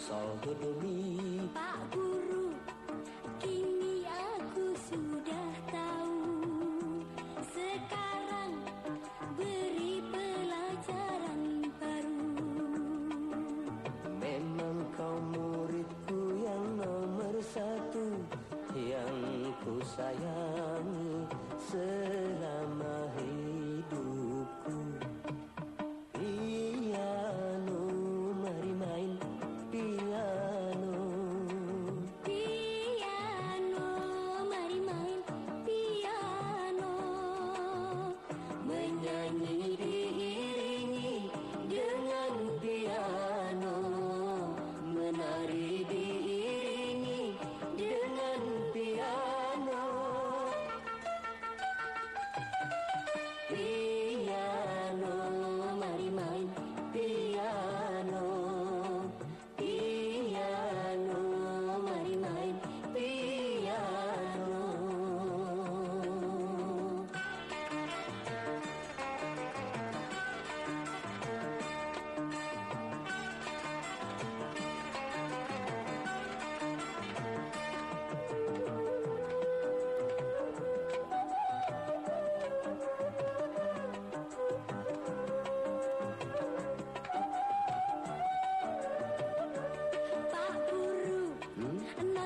sal good to mi.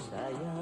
saya